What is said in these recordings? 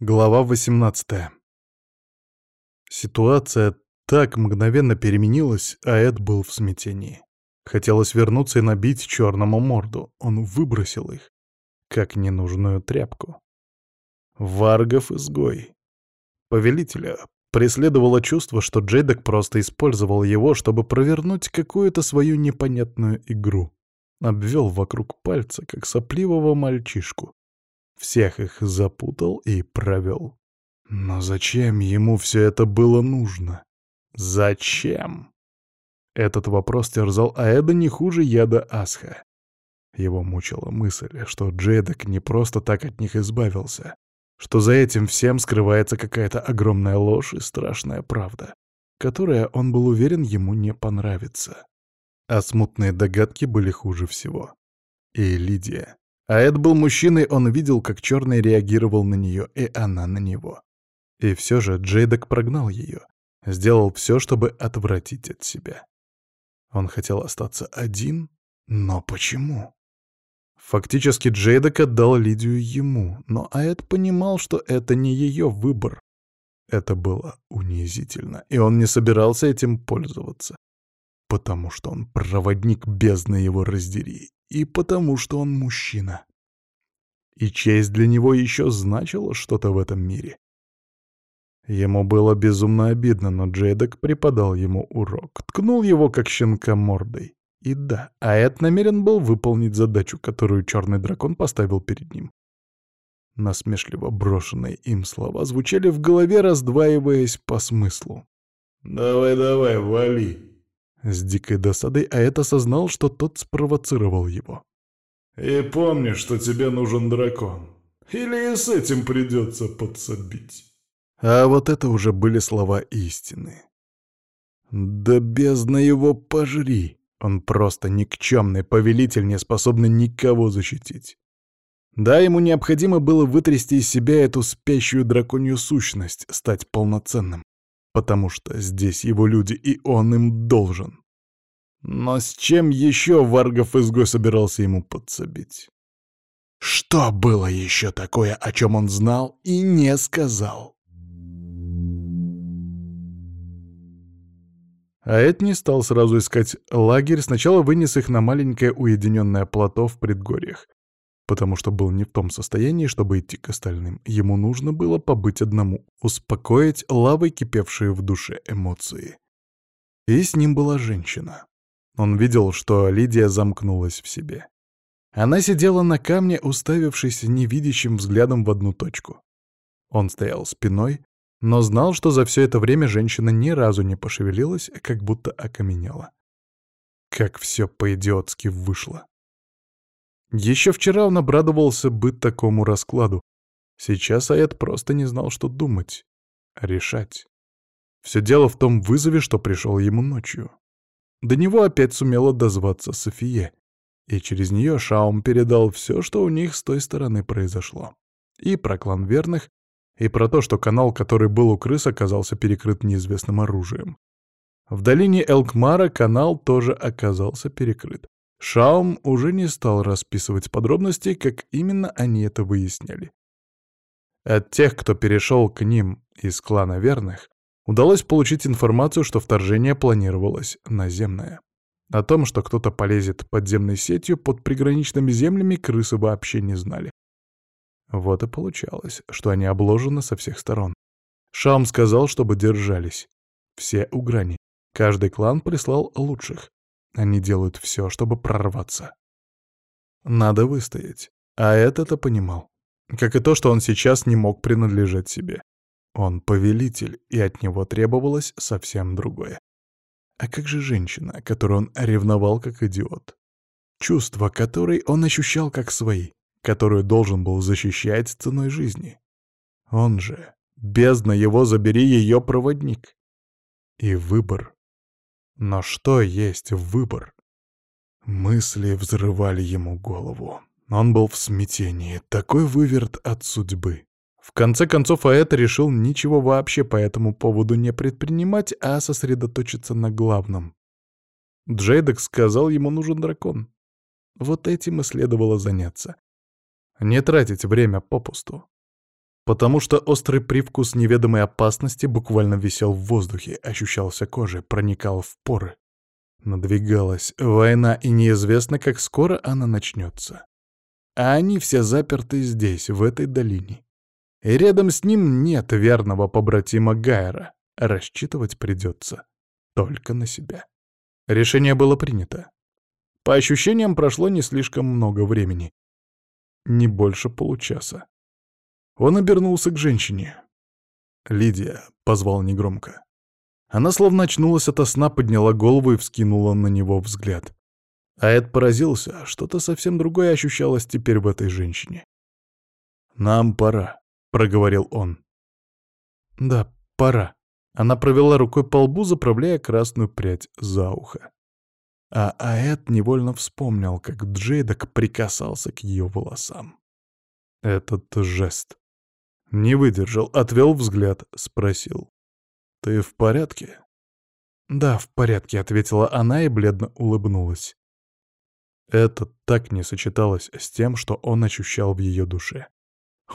Глава 18 Ситуация так мгновенно переменилась, а Эд был в смятении. Хотелось вернуться и набить черному морду. Он выбросил их, как ненужную тряпку. Варгов-изгой. Повелителя преследовало чувство, что Джейдок просто использовал его, чтобы провернуть какую-то свою непонятную игру. Обвел вокруг пальца, как сопливого мальчишку. Всех их запутал и провел. Но зачем ему все это было нужно? Зачем? Этот вопрос терзал Аэда не хуже яда Асха. Его мучила мысль, что Джейдок не просто так от них избавился, что за этим всем скрывается какая-то огромная ложь и страшная правда, которая, он был уверен, ему не понравится. А смутные догадки были хуже всего. И Лидия. А Эд был мужчиной, он видел, как Черный реагировал на нее, и она на него. И все же Джейдок прогнал ее, сделал все, чтобы отвратить от себя. Он хотел остаться один, но почему? Фактически Джейдок отдал Лидию ему, но Аэд понимал, что это не ее выбор. Это было унизительно, и он не собирался этим пользоваться. Потому что он проводник бездны его раздери, и потому что он мужчина. И честь для него еще значила что-то в этом мире. Ему было безумно обидно, но Джейдок преподал ему урок, ткнул его как щенка мордой. И да, Аэт намерен был выполнить задачу, которую черный дракон поставил перед ним. Насмешливо брошенные им слова звучали в голове, раздваиваясь по смыслу. «Давай-давай, вали!» С дикой досадой Аэт осознал, что тот спровоцировал его. «И помни, что тебе нужен дракон. Или и с этим придется подсобить». А вот это уже были слова истины. «Да бездна его пожри!» Он просто никчемный повелитель, не способный никого защитить. Да, ему необходимо было вытрясти из себя эту спящую драконью сущность, стать полноценным потому что здесь его люди, и он им должен. Но с чем еще Варгов-изгой собирался ему подсобить? Что было еще такое, о чем он знал и не сказал? А Эд не стал сразу искать лагерь, сначала вынес их на маленькое уединенное плато в предгорьях потому что был не в том состоянии, чтобы идти к остальным. Ему нужно было побыть одному, успокоить лавой кипевшие в душе эмоции. И с ним была женщина. Он видел, что Лидия замкнулась в себе. Она сидела на камне, уставившись невидящим взглядом в одну точку. Он стоял спиной, но знал, что за все это время женщина ни разу не пошевелилась, как будто окаменела. Как все по-идиотски вышло. Еще вчера он обрадовался бы такому раскладу. Сейчас Аэт просто не знал, что думать, решать. Все дело в том вызове, что пришел ему ночью. До него опять сумела дозваться София, и через нее Шаум передал все, что у них с той стороны произошло. И про клан верных, и про то, что канал, который был у крыс, оказался перекрыт неизвестным оружием. В долине Элкмара канал тоже оказался перекрыт. Шаум уже не стал расписывать подробности, как именно они это выясняли. От тех, кто перешел к ним из клана верных, удалось получить информацию, что вторжение планировалось наземное. О том, что кто-то полезет подземной сетью под приграничными землями, крысы вообще не знали. Вот и получалось, что они обложены со всех сторон. Шаум сказал, чтобы держались. Все у грани. Каждый клан прислал лучших. Они делают все, чтобы прорваться. Надо выстоять. А этот-то понимал. Как и то, что он сейчас не мог принадлежать себе. Он повелитель, и от него требовалось совсем другое. А как же женщина, которую он ревновал как идиот? Чувства, которые он ощущал как свои, которую должен был защищать ценой жизни. Он же, бездна его, забери ее проводник. И выбор но что есть выбор? Мысли взрывали ему голову. Он был в смятении, такой выверт от судьбы. В конце концов, Аэт решил ничего вообще по этому поводу не предпринимать, а сосредоточиться на главном. Джейдек сказал, ему нужен дракон. Вот этим и следовало заняться. Не тратить время попусту. Потому что острый привкус неведомой опасности буквально висел в воздухе, ощущался кожей, проникал в поры. Надвигалась война, и неизвестно, как скоро она начнется. А они все заперты здесь, в этой долине. И рядом с ним нет верного побратима Гайера. Рассчитывать придется только на себя. Решение было принято. По ощущениям, прошло не слишком много времени. Не больше получаса. Он обернулся к женщине. «Лидия», — позвал негромко. Она словно очнулась ото сна, подняла голову и вскинула на него взгляд. А Эд поразился, что-то совсем другое ощущалось теперь в этой женщине. «Нам пора», — проговорил он. «Да, пора». Она провела рукой по лбу, заправляя красную прядь за ухо. А Аэт невольно вспомнил, как Джейдок прикасался к ее волосам. Этот жест. Не выдержал, отвел взгляд, спросил. «Ты в порядке?» «Да, в порядке», — ответила она и бледно улыбнулась. Это так не сочеталось с тем, что он ощущал в ее душе.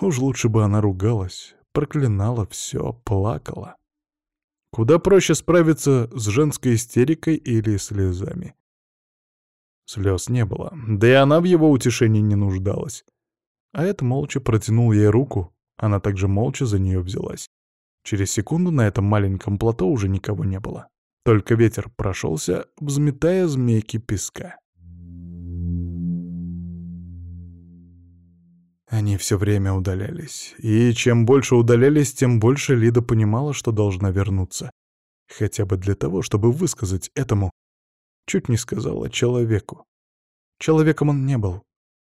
Уж лучше бы она ругалась, проклинала все, плакала. Куда проще справиться с женской истерикой или слезами. Слез не было, да и она в его утешении не нуждалась. А это молча протянул ей руку, она также молча за нее взялась. Через секунду на этом маленьком плато уже никого не было. Только ветер прошелся, взметая змейки песка. Они все время удалялись. И чем больше удалялись, тем больше Лида понимала, что должна вернуться. Хотя бы для того, чтобы высказать этому Чуть не сказала человеку. Человеком он не был,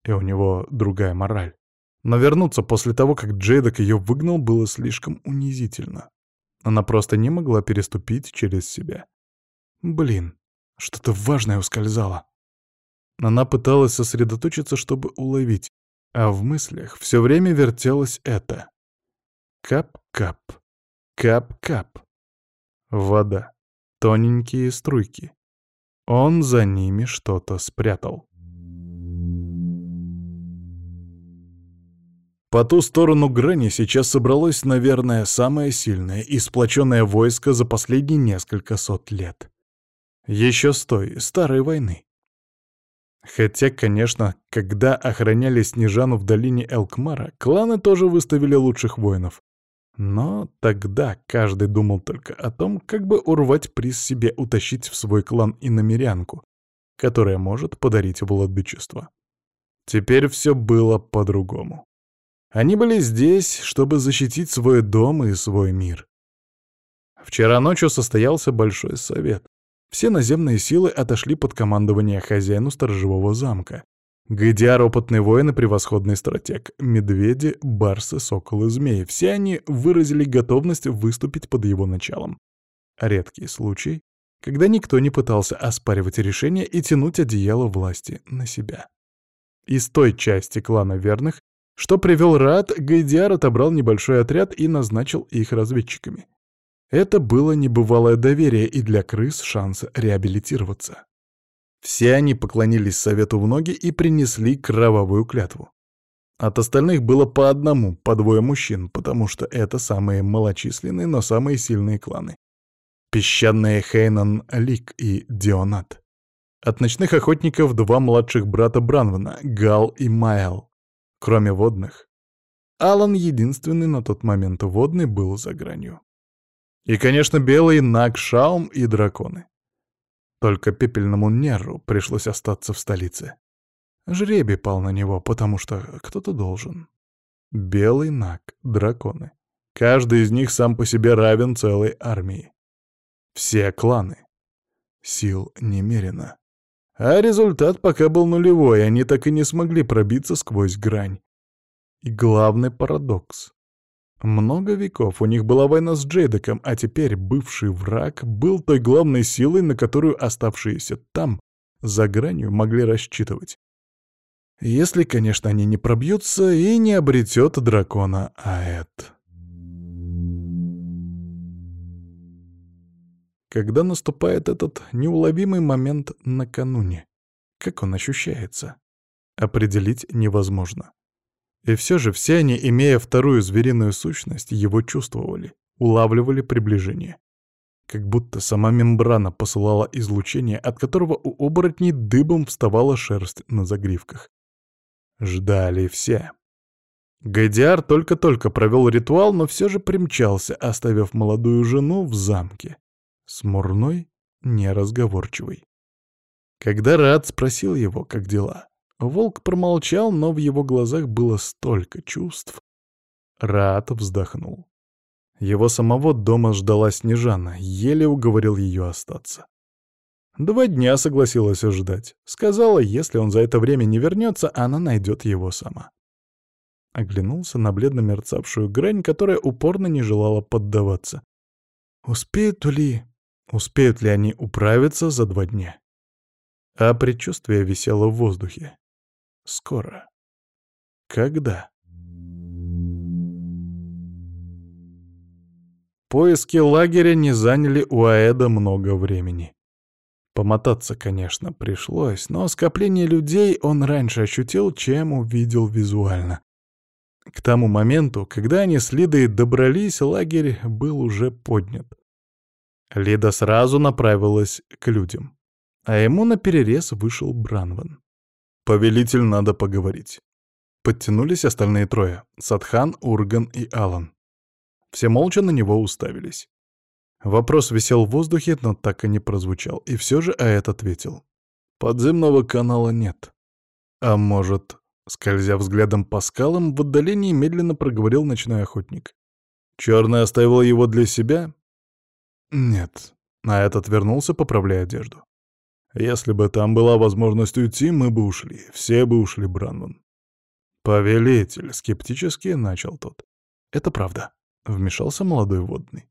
и у него другая мораль. Но вернуться после того, как Джейдок ее выгнал, было слишком унизительно. Она просто не могла переступить через себя. Блин, что-то важное ускользало. Она пыталась сосредоточиться, чтобы уловить, а в мыслях все время вертелось это. Кап-кап, кап-кап. Вода. Тоненькие струйки. Он за ними что-то спрятал. По ту сторону грани сейчас собралось, наверное, самое сильное и сплоченное войско за последние несколько сот лет. Еще с той, старой войны. Хотя, конечно, когда охраняли Снежану в долине Элкмара, кланы тоже выставили лучших воинов. Но тогда каждый думал только о том, как бы урвать приз себе, утащить в свой клан и намерянку, которая может подарить владычество. Теперь все было по-другому. Они были здесь, чтобы защитить свой дом и свой мир. Вчера ночью состоялся большой совет. Все наземные силы отошли под командование хозяину сторожевого замка, Гайдиар — опытный воин и превосходный стратег. Медведи, барсы, соколы, змеи — все они выразили готовность выступить под его началом. Редкий случай, когда никто не пытался оспаривать решение и тянуть одеяло власти на себя. Из той части клана верных, что привел Рад, Гайдиар отобрал небольшой отряд и назначил их разведчиками. Это было небывалое доверие и для крыс шанс реабилитироваться. Все они поклонились совету в ноги и принесли кровавую клятву. От остальных было по одному, по двое мужчин, потому что это самые малочисленные, но самые сильные кланы. Песчаные Хейнан Лик и Дионат. От ночных охотников два младших брата Бранвена, Гал и Майл. Кроме водных. Алан единственный на тот момент водный был за гранью. И, конечно, белый Наг Шаум и драконы. Только пепельному Нерру пришлось остаться в столице. Жребий пал на него, потому что кто-то должен. Белый наг, драконы. Каждый из них сам по себе равен целой армии. Все кланы. Сил немерено. А результат пока был нулевой, они так и не смогли пробиться сквозь грань. И главный парадокс. Много веков у них была война с Джейдеком, а теперь бывший враг был той главной силой, на которую оставшиеся там, за гранью, могли рассчитывать. Если, конечно, они не пробьются и не обретет дракона Аэт. Когда наступает этот неуловимый момент накануне, как он ощущается? Определить невозможно. И все же все они, имея вторую звериную сущность, его чувствовали, улавливали приближение. Как будто сама мембрана посылала излучение, от которого у оборотней дыбом вставала шерсть на загривках. Ждали все. Гайдиар только-только провел ритуал, но все же примчался, оставив молодую жену в замке. Смурной, неразговорчивый. Когда Рад спросил его, как дела, волк промолчал, но в его глазах было столько чувств. Рад вздохнул. Его самого дома ждала Снежана, еле уговорил ее остаться. Два дня согласилась ждать. Сказала, если он за это время не вернется, она найдет его сама. Оглянулся на бледно мерцавшую грань, которая упорно не желала поддаваться. Успеют ли... Успеют ли они управиться за два дня? А предчувствие висело в воздухе. Скоро. Когда? Поиски лагеря не заняли у Аэда много времени. Помотаться, конечно, пришлось, но скопление людей он раньше ощутил, чем увидел визуально. К тому моменту, когда они с Лидой добрались, лагерь был уже поднят. Лида сразу направилась к людям, а ему на перерез вышел Бранван. «Повелитель, надо поговорить». Подтянулись остальные трое — Садхан, Урган и Алан. Все молча на него уставились. Вопрос висел в воздухе, но так и не прозвучал, и все же Аэт ответил. «Подземного канала нет. А может...» Скользя взглядом по скалам, в отдалении медленно проговорил ночной охотник. «Черный оставил его для себя?» «Нет». Аэт отвернулся, поправляя одежду. «Если бы там была возможность уйти, мы бы ушли. Все бы ушли, Бранван». «Повелитель», — скептически начал тот. «Это правда», — вмешался молодой водный.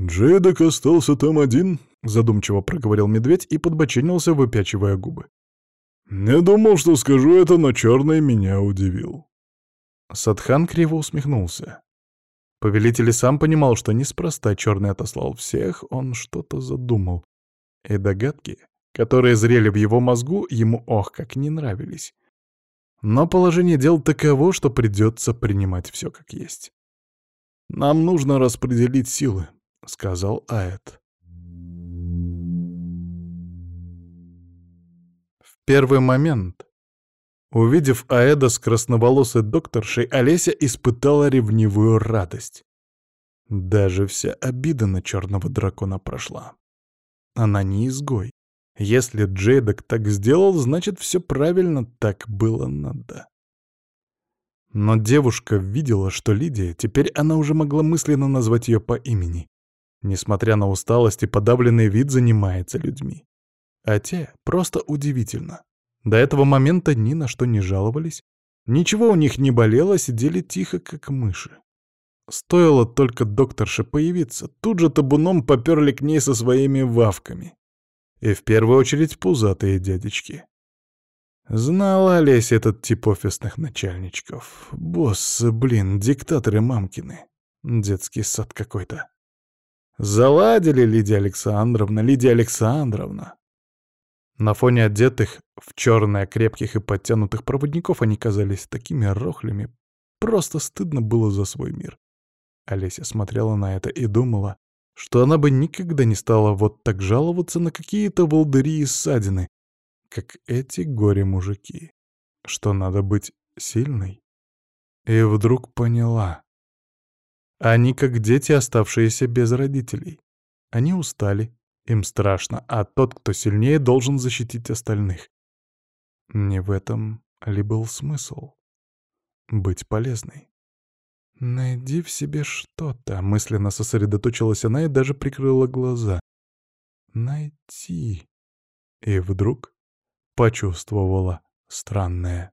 «Джейдек остался там один», — задумчиво проговорил медведь и подбоченился, выпячивая губы. «Не думал, что скажу это, но черный меня удивил». Садхан криво усмехнулся. Повелитель сам понимал, что неспроста черный отослал всех, он что-то задумал. И догадки, которые зрели в его мозгу, ему ох как не нравились. Но положение дел таково, что придется принимать все как есть. «Нам нужно распределить силы», — сказал Аэт. В первый момент, увидев Аэда с красноволосой докторшей, Олеся испытала ревнивую радость. Даже вся обида на черного дракона прошла. Она не изгой. Если Джейдок так сделал, значит, все правильно так было надо. Но девушка видела, что Лидия, теперь она уже могла мысленно назвать ее по имени. Несмотря на усталость и подавленный вид, занимается людьми. А те просто удивительно. До этого момента ни на что не жаловались, ничего у них не болело, сидели тихо, как мыши. Стоило только докторше появиться, тут же табуном поперли к ней со своими вавками. И в первую очередь пузатые дядечки. Знала Олеся этот тип офисных начальничков. Боссы, блин, диктаторы мамкины. Детский сад какой-то. Заладили, Лидия Александровна, Лидия Александровна. На фоне одетых в черное крепких и подтянутых проводников они казались такими рохлями. Просто стыдно было за свой мир. Олеся смотрела на это и думала, что она бы никогда не стала вот так жаловаться на какие-то волдыри и ссадины, как эти горе-мужики, что надо быть сильной. И вдруг поняла. Они как дети, оставшиеся без родителей. Они устали, им страшно, а тот, кто сильнее, должен защитить остальных. Не в этом ли был смысл? Быть полезной. «Найди в себе что-то», — мысленно сосредоточилась она и даже прикрыла глаза. «Найти». И вдруг почувствовала странное.